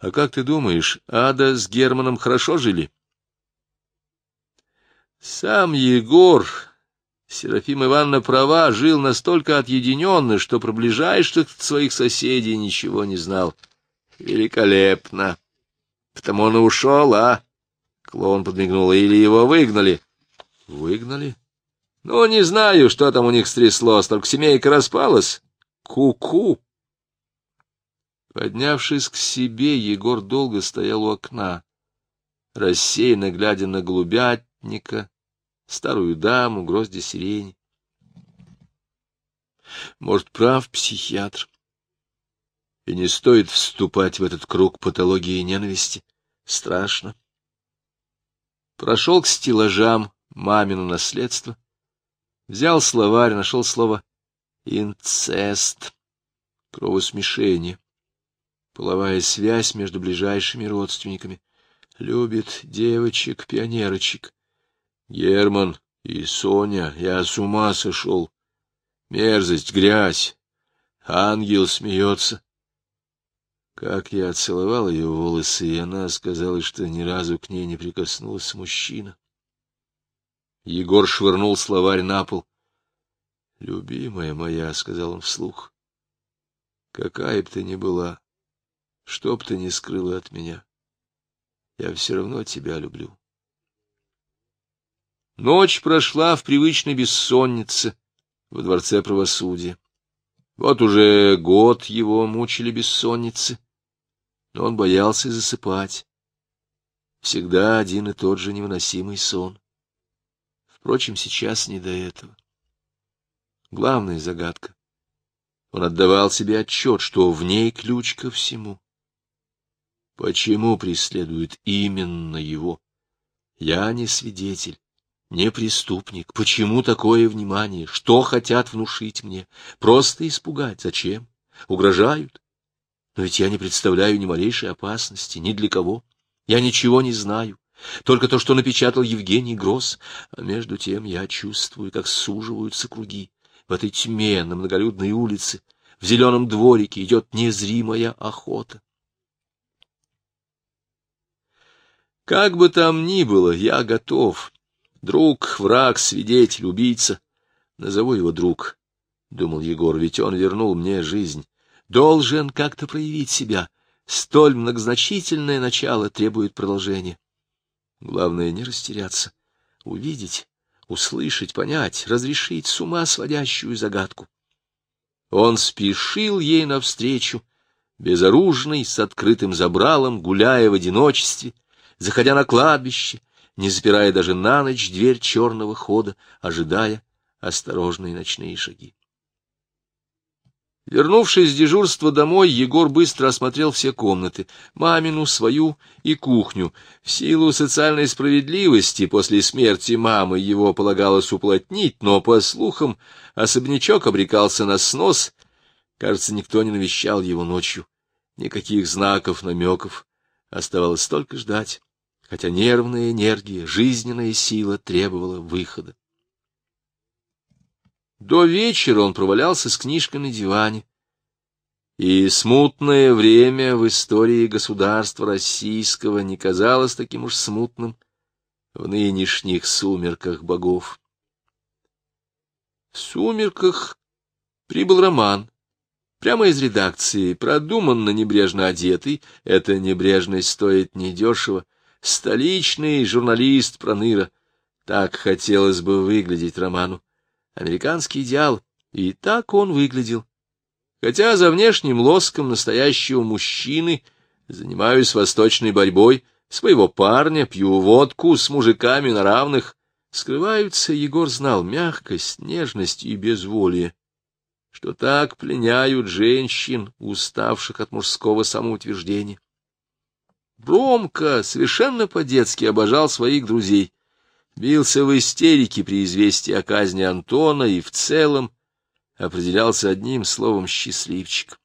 А как ты думаешь, Ада с Германом хорошо жили? Сам Егор, Серафима Ивановна права, жил настолько отъединенно, что про ближайших своих соседей ничего не знал. Великолепно. Потому он и ушел, а? Клоун подмигнул. Или его выгнали? Выгнали? Ну, не знаю, что там у них стряслось, только семейка распалась. Ку-ку. Поднявшись к себе, Егор долго стоял у окна, рассеянно глядя на голубятника, старую даму, грозди сирени. Может, прав психиатр. И не стоит вступать в этот круг патологии и ненависти. Страшно. Прошел к стеллажам мамину наследство, взял словарь, нашел слово «инцест», кровосмешение половая связь между ближайшими родственниками. Любит девочек-пионерочек. Герман и Соня, я с ума сошел. Мерзость, грязь. Ангел смеется. Как я целовал ее волосы, и она сказала, что ни разу к ней не прикоснулся мужчина. Егор швырнул словарь на пол. — Любимая моя, — сказал он вслух, — какая бы ты ни была, что б ты ни скрыла от меня, я все равно тебя люблю. Ночь прошла в привычной бессоннице во дворце правосудия. Вот уже год его мучили бессонницы, но он боялся засыпать. Всегда один и тот же невыносимый сон. Впрочем, сейчас не до этого. Главная загадка. Он отдавал себе отчет, что в ней ключ ко всему. Почему преследуют именно его? Я не свидетель, не преступник. Почему такое внимание? Что хотят внушить мне? Просто испугать. Зачем? Угрожают? Но ведь я не представляю ни малейшей опасности, ни для кого. Я ничего не знаю. Только то, что напечатал Евгений Гросс. А между тем я чувствую, как суживаются круги. В этой тьме на многолюдной улице, в зеленом дворике идет незримая охота. Как бы там ни было, я готов. Друг, враг, свидетель, убийца. Назову его друг, — думал Егор, — ведь он вернул мне жизнь. Должен как-то проявить себя. Столь многозначительное начало требует продолжения. Главное — не растеряться, увидеть, услышать, понять, разрешить с ума сводящую загадку. Он спешил ей навстречу, безоружный, с открытым забралом, гуляя в одиночестве, заходя на кладбище, не запирая даже на ночь дверь черного хода, ожидая осторожные ночные шаги. Вернувшись с дежурства домой, Егор быстро осмотрел все комнаты, мамину, свою и кухню. В силу социальной справедливости после смерти мамы его полагалось уплотнить, но, по слухам, особнячок обрекался на снос. Кажется, никто не навещал его ночью. Никаких знаков, намеков. Оставалось только ждать хотя нервная энергия, жизненная сила требовала выхода. До вечера он провалялся с книжкой на диване, и смутное время в истории государства российского не казалось таким уж смутным в нынешних сумерках богов. В сумерках прибыл роман, прямо из редакции, продуманно небрежно одетый, эта небрежность стоит недешево, Столичный журналист Проныра. Так хотелось бы выглядеть Роману. Американский идеал. И так он выглядел. Хотя за внешним лоском настоящего мужчины занимаюсь восточной борьбой, своего парня, пью водку с мужиками на равных, скрываются, Егор знал, мягкость, нежность и безволие, что так пленяют женщин, уставших от мужского самоутверждения. Бромка совершенно по-детски обожал своих друзей, бился в истерике при известии о казни Антона и в целом определялся одним словом «счастливчик».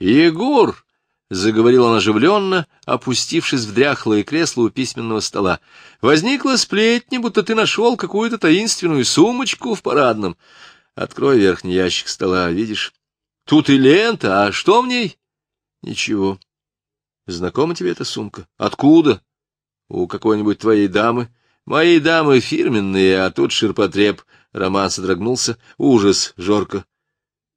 «Егор!» — заговорил он оживленно, опустившись в дряхлое кресло у письменного стола. — Возникла сплетня, будто ты нашел какую-то таинственную сумочку в парадном. Открой верхний ящик стола, видишь? Тут и лента, а что в ней? — Ничего. Знакома тебе эта сумка? Откуда? У какой-нибудь твоей дамы? Мои дамы фирменные, а тут ширпотреб. Роман содрогнулся. Ужас, Жорка.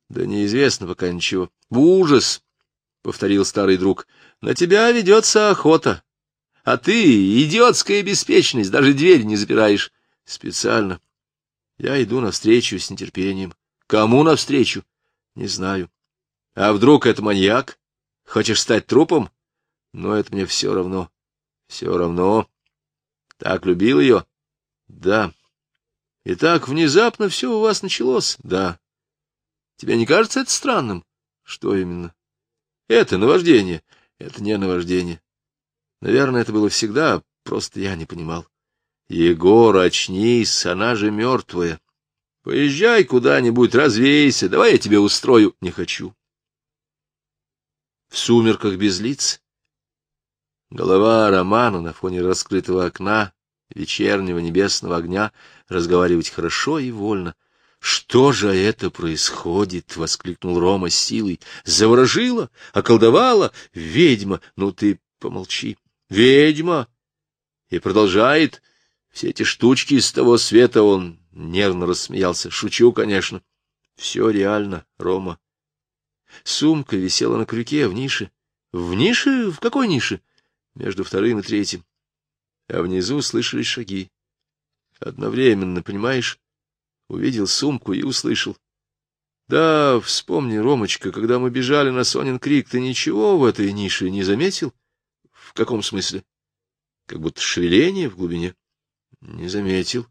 Да неизвестно пока ничего. Ужас, — повторил старый друг. На тебя ведется охота. А ты, идиотская беспечность, даже дверь не запираешь. Специально. Я иду навстречу с нетерпением. Кому навстречу? Не знаю. А вдруг это маньяк? Хочешь стать трупом? Но это мне все равно. Все равно. Так любил ее? Да. И так внезапно все у вас началось? Да. Тебе не кажется это странным? Что именно? Это наваждение. Это не наваждение. Наверное, это было всегда, просто я не понимал. Егор, очнись, она же мертвая. Поезжай куда-нибудь, развейся, давай я тебе устрою. Не хочу. В сумерках без лиц голова Романа на фоне раскрытого окна вечернего небесного огня разговаривать хорошо и вольно. «Что же это происходит?» — воскликнул Рома с силой. «Заворожила? Околдовала? Ведьма! Ну ты помолчи! Ведьма!» И продолжает. Все эти штучки из того света он нервно рассмеялся. Шучу, конечно. Все реально, Рома. Сумка висела на крюке в нише. В нише? В какой нише? Между вторым и третьим. А внизу слышались шаги. Одновременно, понимаешь? Увидел сумку и услышал. Да, вспомни, Ромочка, когда мы бежали на Сонин крик, ты ничего в этой нише не заметил? В каком смысле? Как будто шевеление в глубине. Не заметил.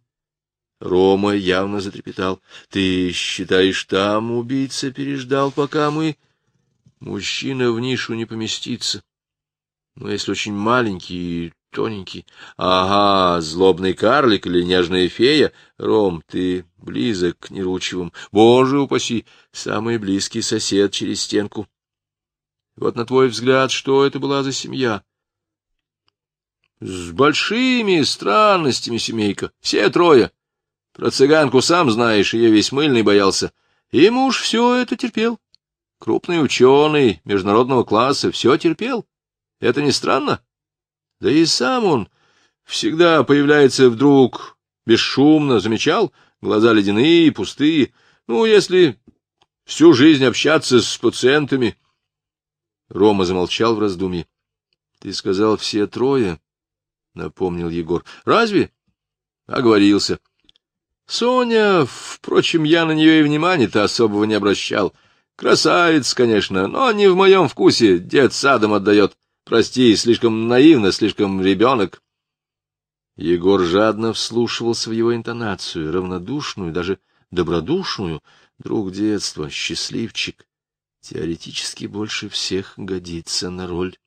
Рома явно затрепетал. Ты считаешь, там убийца переждал, пока мы... Мужчина в нишу не поместится. Но если очень маленький и тоненький... Ага, злобный карлик или нежная фея? Ром, ты близок к Неручевым. Боже упаси, самый близкий сосед через стенку. Вот на твой взгляд, что это была за семья? С большими странностями семейка, все трое. Про цыганку сам знаешь, ее весь мыльный боялся. И муж все это терпел. Крупный ученый международного класса все терпел. Это не странно? Да и сам он всегда появляется вдруг бесшумно, замечал, глаза ледяные, пустые. Ну, если всю жизнь общаться с пациентами... Рома замолчал в раздумье. — Ты сказал, все трое? — напомнил Егор. — Разве? — Оговорился. Соня, впрочем, я на нее и внимания-то особого не обращал. Красавец, конечно, но не в моем вкусе, дед садом отдает. Прости, слишком наивно, слишком ребенок. Егор жадно вслушивался в его интонацию, равнодушную, даже добродушную. Друг детства, счастливчик, теоретически больше всех годится на роль.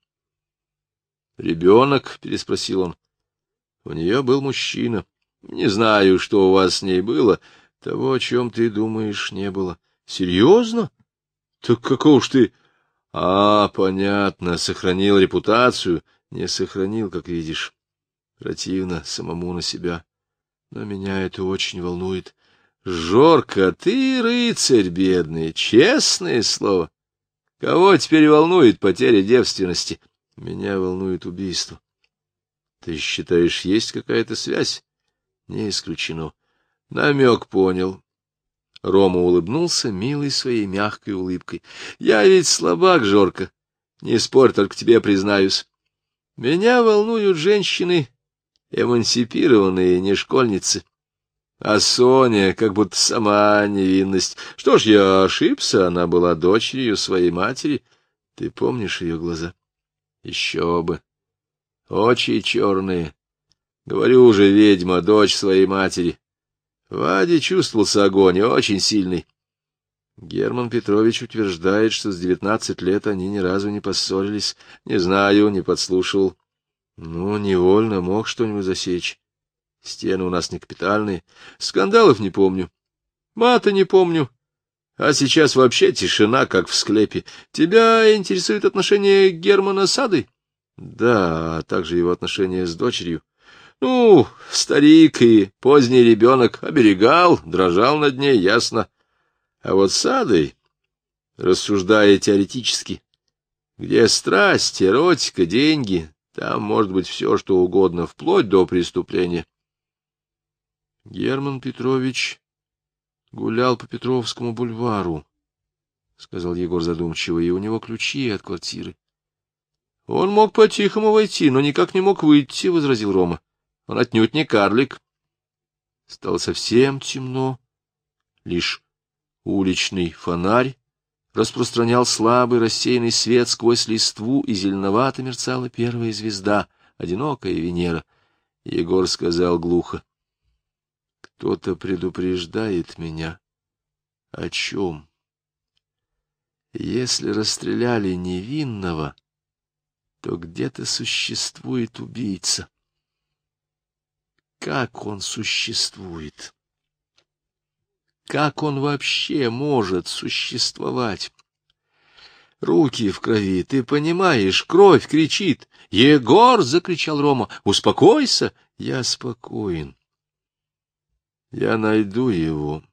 «Ребенок?» — переспросил он. У нее был мужчина. Не знаю, что у вас с ней было. Того, о чем ты думаешь, не было. Серьезно? Так какого ж ты... А, понятно, сохранил репутацию. Не сохранил, как видишь. Противно самому на себя. Но меня это очень волнует. Жорка, ты рыцарь бедный, честное слово. Кого теперь волнует потеря девственности? Меня волнует убийство. Ты считаешь, есть какая-то связь? Не исключено. Намек понял. Рома улыбнулся милой своей мягкой улыбкой. Я ведь слабак, Жорка. Не спорь, только тебе признаюсь. Меня волнуют женщины, эмансипированные, не школьницы. А Соня как будто сама невинность. Что ж, я ошибся, она была дочерью своей матери. Ты помнишь ее глаза? Еще бы. Очи черные, Говорю уже, ведьма, дочь своей матери. Ваде чувствовался огонь, очень сильный. Герман Петрович утверждает, что с девятнадцать лет они ни разу не поссорились. Не знаю, не подслушивал. Ну, невольно мог что-нибудь засечь. Стены у нас не капитальные. Скандалов не помню. Мата не помню. А сейчас вообще тишина, как в склепе. Тебя интересует отношение Германа с Адой? Да, а также его отношения с дочерью. Ну, старик и поздний ребенок оберегал, дрожал над ней, ясно. А вот с Адой, рассуждая теоретически, Где страсть, эротика, деньги, там может быть все, что угодно, вплоть до преступления. Герман Петрович гулял по Петровскому бульвару, — сказал Егор задумчиво, — и у него ключи от квартиры. — Он мог по-тихому войти, но никак не мог выйти, — возразил Рома. — Он отнюдь не карлик. Стало совсем темно. Лишь уличный фонарь распространял слабый рассеянный свет сквозь листву, и зеленовато мерцала первая звезда, одинокая Венера. Егор сказал глухо. — Кто-то предупреждает меня. — О чем? Если расстреляли невинного, то где-то существует убийца. Как он существует? Как он вообще может существовать? Руки в крови, ты понимаешь, кровь кричит. «Егор!» — закричал Рома. «Успокойся!» «Я спокоен. Я найду его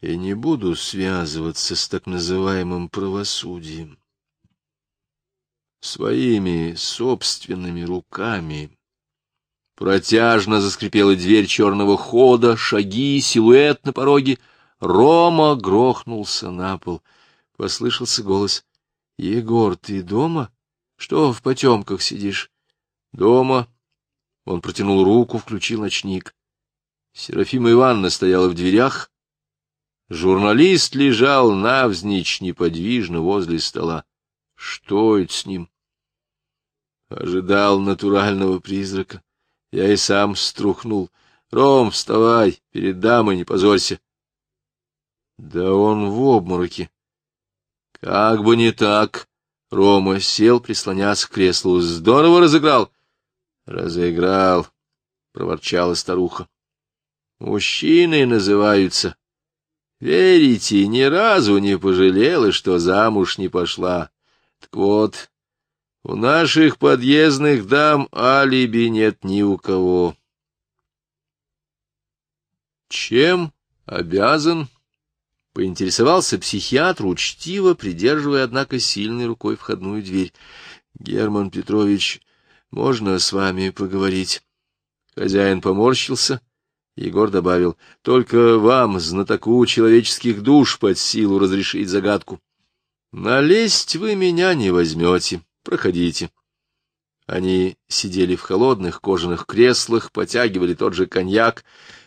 и не буду связываться с так называемым правосудием. Своими собственными руками Протяжно заскрипела дверь черного хода, шаги, силуэт на пороге. Рома грохнулся на пол. Послышался голос. — Егор, ты дома? Что в потемках сидишь? — Дома. Он протянул руку, включил ночник. Серафима Ивановна стояла в дверях. Журналист лежал навзничь неподвижно возле стола. Что это с ним? Ожидал натурального призрака. Я и сам струхнул. Ром, вставай, перед дамой не позорься. Да он в обмороке. Как бы не так. Рома сел, прислонясь к креслу. Здорово разыграл. Разыграл, проворчала старуха. Мужчины называются. Верите, ни разу не пожалела, что замуж не пошла. Так вот, у наших подъездных дам алиби нет ни у кого. Чем обязан? Поинтересовался психиатр, учтиво, придерживая, однако, сильной рукой входную дверь. Герман Петрович, можно с вами поговорить? Хозяин поморщился. Егор добавил, только вам, знатоку человеческих душ, под силу разрешить загадку. Налезть вы меня не возьмете. Проходите. Они сидели в холодных кожаных креслах, потягивали тот же коньяк.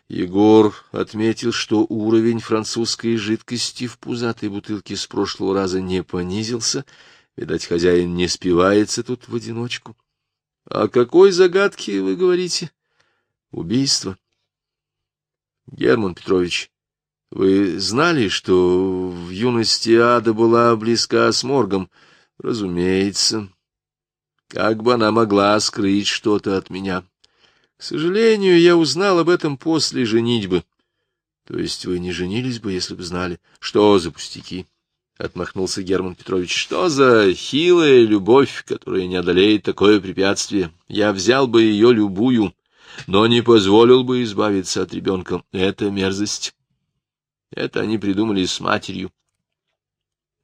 Егор отметил, что уровень французской жидкости в пузатой бутылке с прошлого раза не понизился. Видать, хозяин не спивается тут в одиночку. — О какой загадке вы говорите? — Убийство. — Герман Петрович, вы знали, что в юности ада была близка с моргом? — Разумеется. Как бы она могла скрыть что-то от меня? К сожалению, я узнал об этом после женитьбы. То есть вы не женились бы, если бы знали. Что за пустяки? — отмахнулся Герман Петрович. — Что за хилая любовь, которая не одолеет такое препятствие? Я взял бы ее любую, но не позволил бы избавиться от ребенка. Это мерзость. Это они придумали с матерью.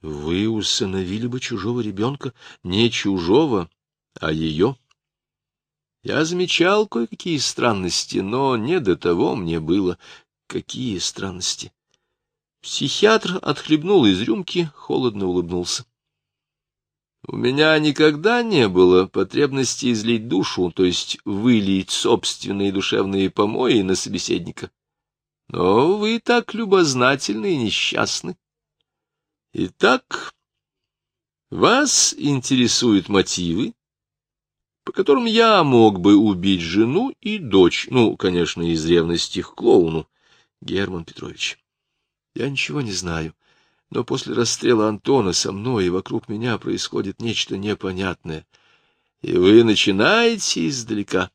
Вы усыновили бы чужого ребенка, не чужого, а ее. Я замечал кое-какие странности, но не до того мне было. Какие странности? Психиатр отхлебнул из рюмки, холодно улыбнулся. У меня никогда не было потребности излить душу, то есть вылить собственные душевные помои на собеседника. Но вы так любознательны и несчастны. Итак, вас интересуют мотивы, по которым я мог бы убить жену и дочь, ну, конечно, из ревности к клоуну, Герман Петрович. Я ничего не знаю, но после расстрела Антона со мной и вокруг меня происходит нечто непонятное, и вы начинаете издалека.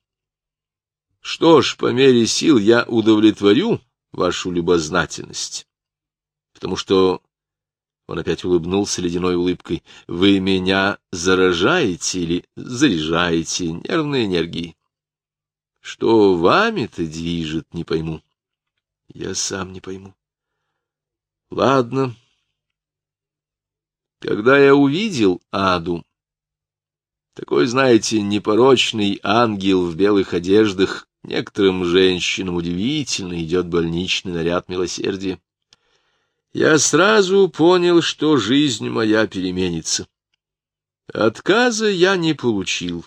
Что ж, по мере сил я удовлетворю вашу любознательность, потому что он опять улыбнулся ледяной улыбкой. — Вы меня заражаете или заряжаете нервной энергией? Что вами-то движет, не пойму. Я сам не пойму. Ладно. Когда я увидел Аду, такой, знаете, непорочный ангел в белых одеждах, некоторым женщинам удивительно идет больничный наряд милосердия. Я сразу понял, что жизнь моя переменится. Отказа я не получил.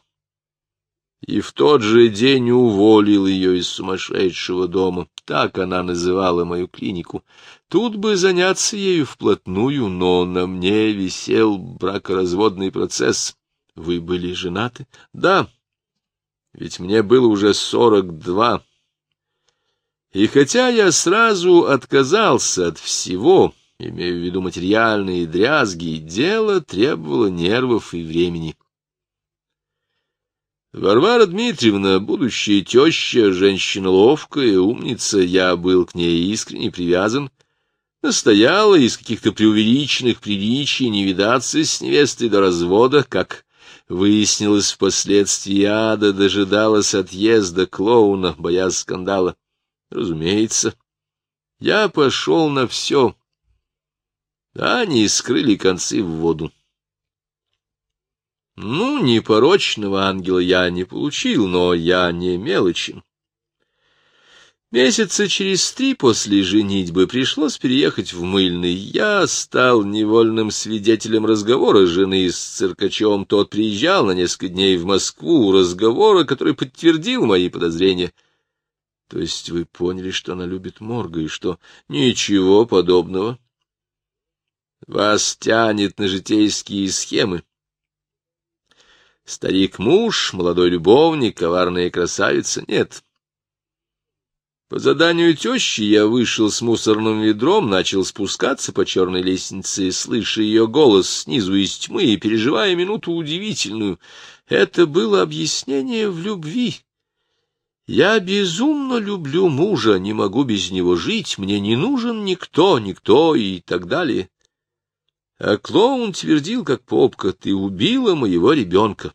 И в тот же день уволил ее из сумасшедшего дома. Так она называла мою клинику. Тут бы заняться ею вплотную, но на мне висел бракоразводный процесс. Вы были женаты? Да. Ведь мне было уже сорок два. И хотя я сразу отказался от всего, имею в виду материальные дрязги, дело требовало нервов и времени. Варвара Дмитриевна, будущая теща, женщина ловкая, умница, я был к ней искренне привязан, настояла из каких-то преувеличенных приличий не видаться с невестой до развода, как выяснилось впоследствии, ада дожидалась отъезда клоуна, боясь скандала. Разумеется, я пошел на все, они скрыли концы в воду. Ну, непорочного ангела я не получил, но я не мелочен. Месяца через три после женитьбы пришлось переехать в Мыльный. Я стал невольным свидетелем разговора жены с циркачом. Тот приезжал на несколько дней в Москву, разговора, который подтвердил мои подозрения. То есть вы поняли, что она любит Морга, и что ничего подобного вас тянет на житейские схемы. Старик-муж, молодой любовник, коварная красавица — нет. По заданию тещи я вышел с мусорным ведром, начал спускаться по черной лестнице, слыша ее голос снизу из тьмы и переживая минуту удивительную. Это было объяснение в любви. Я безумно люблю мужа, не могу без него жить, мне не нужен никто, никто и так далее. А клоун твердил, как попка, ты убила моего ребенка.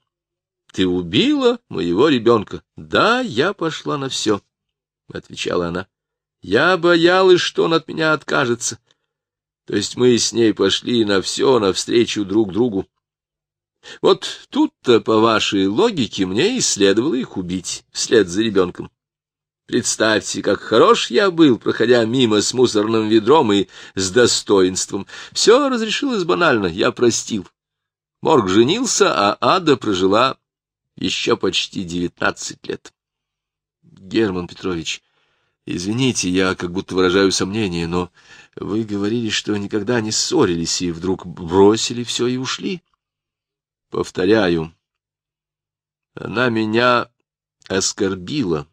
Ты убила моего ребенка. Да, я пошла на все, — отвечала она. Я боялась, что он от меня откажется. То есть мы с ней пошли на все, навстречу друг другу. Вот тут-то, по вашей логике, мне и следовало их убить вслед за ребенком. Представьте, как хорош я был, проходя мимо с мусорным ведром и с достоинством. Все разрешилось банально, я простил. Морг женился, а Ада прожила еще почти девятнадцать лет. Герман Петрович, извините, я как будто выражаю сомнение, но вы говорили, что никогда не ссорились и вдруг бросили все и ушли. Повторяю, она меня оскорбила.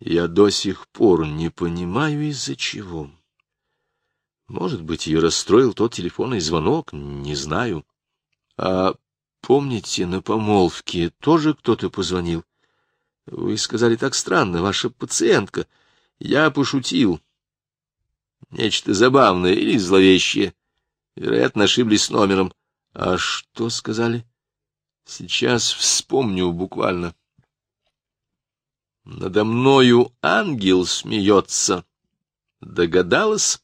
Я до сих пор не понимаю, из-за чего. Может быть, ее расстроил тот телефонный звонок, не знаю. А помните, на помолвке тоже кто-то позвонил? Вы сказали так странно, ваша пациентка. Я пошутил. Нечто забавное или зловещее. Вероятно, ошиблись с номером. А что сказали? Сейчас вспомню буквально. Надо мною ангел смеется. Догадалась?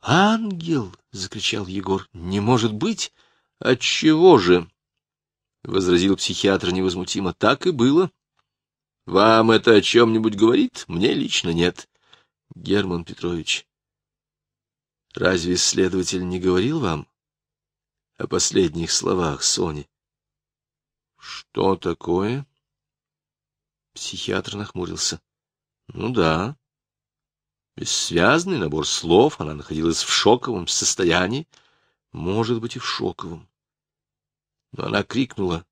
Ангел! — закричал Егор. — Не может быть! Отчего же? — возразил психиатр невозмутимо. — Так и было. Вам это о чем-нибудь говорит? Мне лично нет. Герман Петрович, разве следователь не говорил вам о последних словах Сони? — Что такое? — Психиатр нахмурился. Ну да. Бессвязный набор слов, она находилась в шоковом состоянии. Может быть, и в шоковом. Но она крикнула.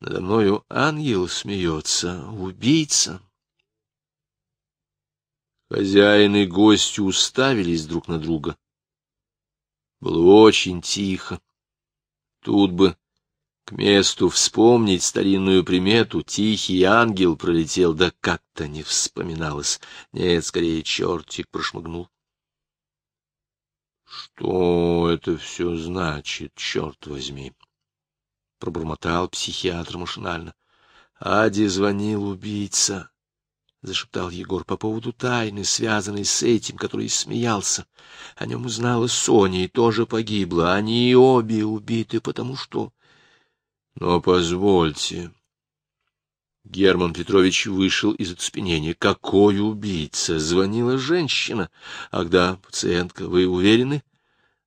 Надо мною ангел смеется, убийца. Хозяин и гости уставились друг на друга. Было очень тихо. Тут бы к месту вспомнить старинную примету «Тихий ангел пролетел», да как-то не вспоминалось. Нет, скорее чертик прошмыгнул. «Что это все значит, черт возьми?» — пробормотал психиатр машинально. Аде звонил убийца. Зашептал Егор по поводу тайны, связанной с этим, который смеялся. О нем узнала Соня и тоже погибла. Они обе убиты, потому что... Но позвольте. Герман Петрович вышел из оцепенения. Какой убийца? Звонила женщина. Ах да, пациентка, вы уверены?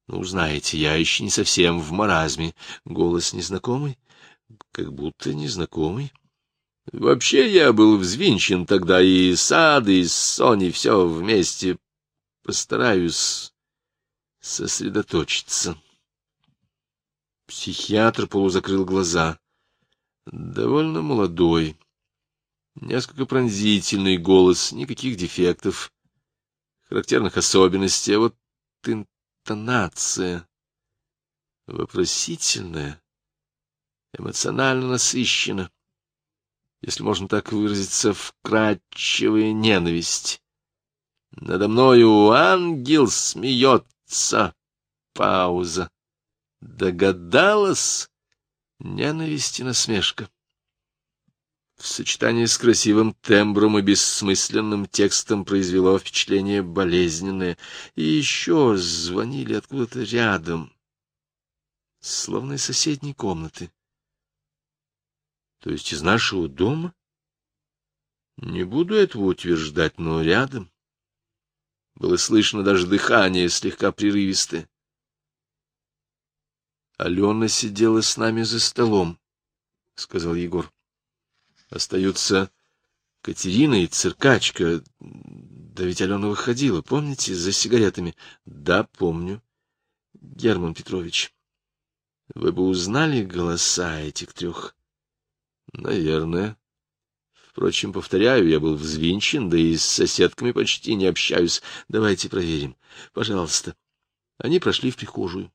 Ну, знаете, я еще не совсем в маразме. Голос незнакомый? Как будто незнакомый. Вообще я был взвинчен тогда, и сад, и Сони, все вместе. Постараюсь сосредоточиться. Психиатр полузакрыл глаза. Довольно молодой, несколько пронзительный голос, никаких дефектов, характерных особенностей, а вот интонация вопросительная, эмоционально насыщена если можно так выразиться, вкрадчивая ненависть. Надо мною ангел смеется. Пауза. Догадалась? Ненависть и насмешка. В сочетании с красивым тембром и бессмысленным текстом произвело впечатление болезненное. И еще звонили откуда-то рядом, словно из соседней комнаты. То есть из нашего дома? Не буду этого утверждать, но рядом. Было слышно даже дыхание, слегка прерывистое. Алена сидела с нами за столом, — сказал Егор. Остаются Катерина и циркачка. Да ведь Алена выходила, помните, за сигаретами? Да, помню. Герман Петрович, вы бы узнали голоса этих трех Наверное. Впрочем, повторяю, я был взвинчен, да и с соседками почти не общаюсь. Давайте проверим. Пожалуйста. Они прошли в прихожую.